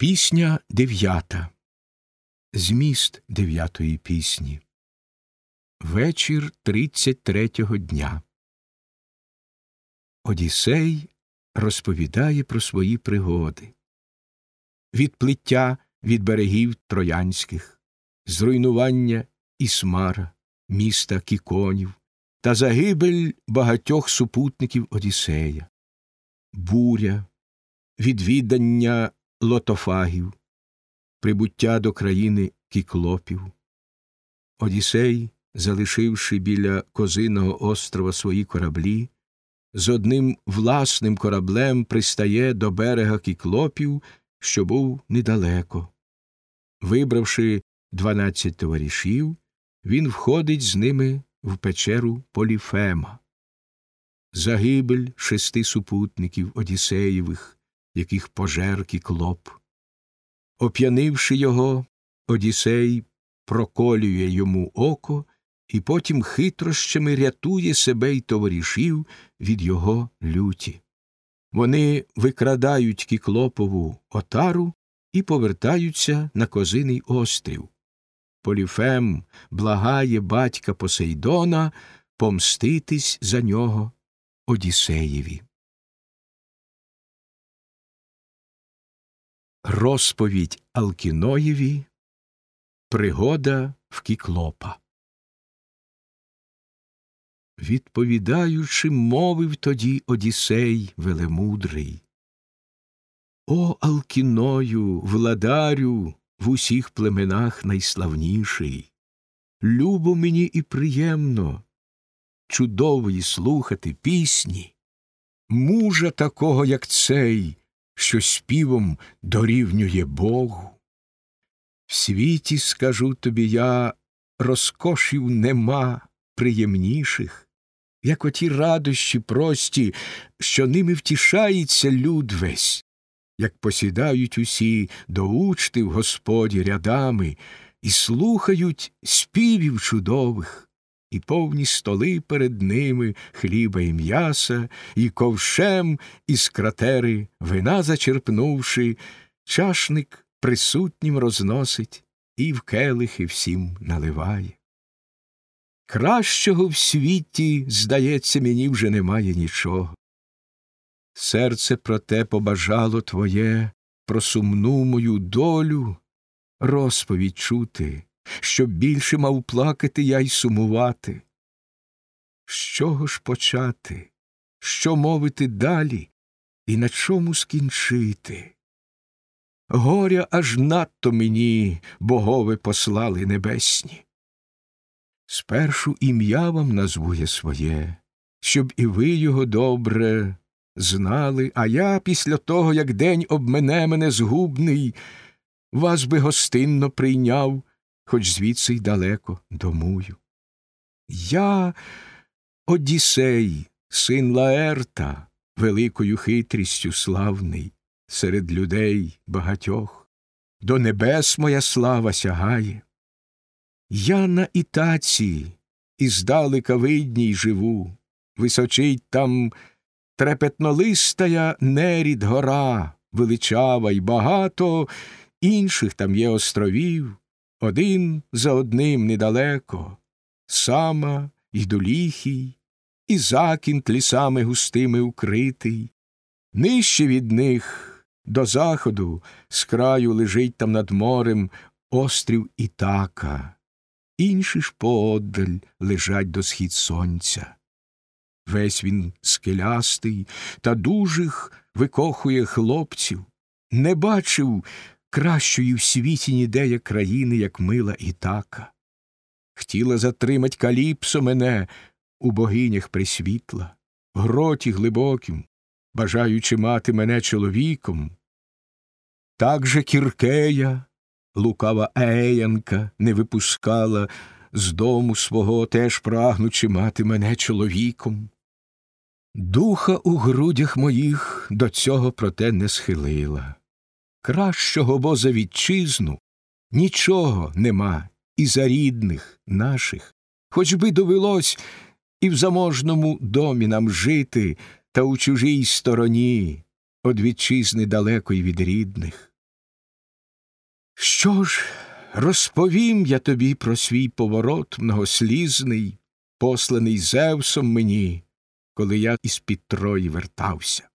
Пісня дев'ята. Зміст дев'ятої пісні. Вечір тридцять третього дня. Одіссей розповідає про свої пригоди. Відплиття від берегів троянських, зруйнування Ісмара, міста Кіконів та загибель багатьох супутників Одіссея, буря, відвідання лотофагів, прибуття до країни кіклопів. Одіссей, залишивши біля козиного острова свої кораблі, з одним власним кораблем пристає до берега кіклопів, що був недалеко. Вибравши дванадцять товаришів, він входить з ними в печеру Поліфема. Загибель шести супутників Одіссеєвих яких пожер кіклоп. Оп'янивши його, Одіссей проколює йому око і потім хитрощами рятує себе й товаришів від його люті. Вони викрадають кіклопову отару і повертаються на козиний острів. Поліфем благає батька Посейдона помститись за нього Одіссеєві. Розповідь Алкіноєві Пригода в Кіклопа. Відповідаючи, мовив тоді Одіссей велемудрий. О Алкіною, владарю, в усіх племенах найславніший. Любо мені і приємно чудової слухати пісні, мужа такого, як цей що співом дорівнює Богу. В світі, скажу тобі я, розкошів нема приємніших, як оті радощі прості, що ними втішається люд весь, як посідають усі до учти в Господі рядами і слухають співів чудових і повні столи перед ними хліба і м'яса, і ковшем із кратери вина зачерпнувши, чашник присутнім розносить і в келихи всім наливає. Кращого в світі, здається, мені вже немає нічого. Серце про те побажало твоє, про сумну мою долю, розповідь чути, щоб більше мав плакати я й сумувати. З чого ж почати, що мовити далі і на чому скінчити? Горя аж надто мені богове послали небесні. Спершу ім'я вам назву я своє, щоб і ви його добре знали, а я після того, як день обмене мене згубний, вас би гостинно прийняв хоч звідси й далеко домую. Я Одіссей, син Лаерта, великою хитрістю славний, серед людей багатьох, до небес моя слава сягає. Я на Ітаці іздалека видній живу, височить там трепетнолистая нерід гора, величава й багато інших там є островів, один за одним недалеко, сама й доліхій, і закінт лісами густими укритий, нижче від них до заходу з краю лежить там над морем острів Ітака, інші ж поодаль лежать до схід сонця. Весь він скелястий та дужих викохує хлопців, не бачив кращої в світі ніде країни, як мила Ітака. Хотіла затримать каліпсо мене у богинях присвітла, гроті глибокім, бажаючи мати мене чоловіком. Так же Кіркея, лукава Еянка, не випускала з дому свого, теж прагнучи мати мене чоловіком. Духа у грудях моїх до цього проте не схилила кращого бо за вітчизну нічого нема і за рідних наших, хоч би довелось і в заможному домі нам жити, та у чужій стороні, од вітчизни далеко й від рідних. Що ж, розповім я тобі про свій поворот многослізний, посланий Зевсом мені, коли я із під Трої вертався.